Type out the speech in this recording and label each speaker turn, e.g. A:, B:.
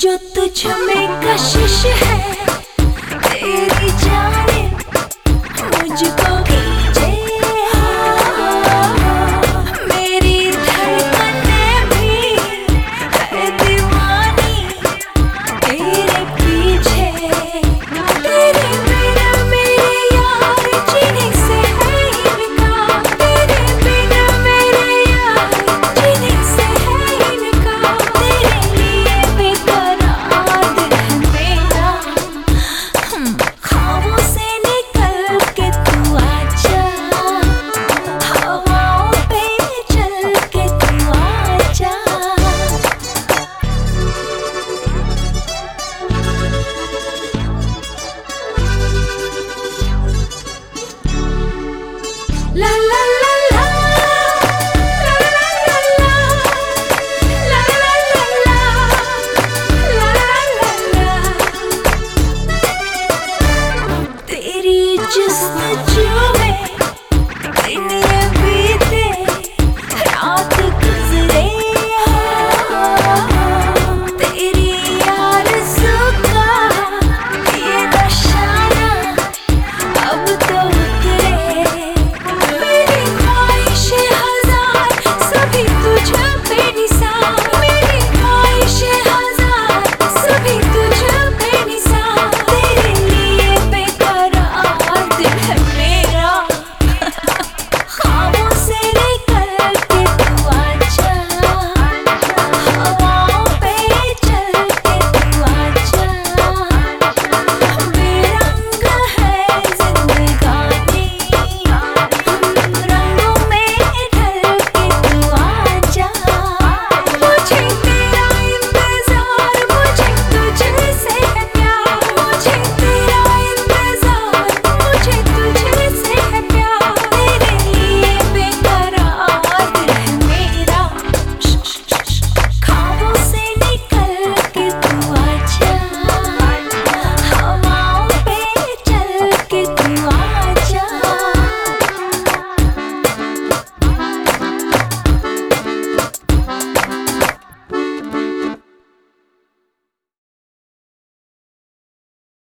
A: जो तुझ में कशिश है।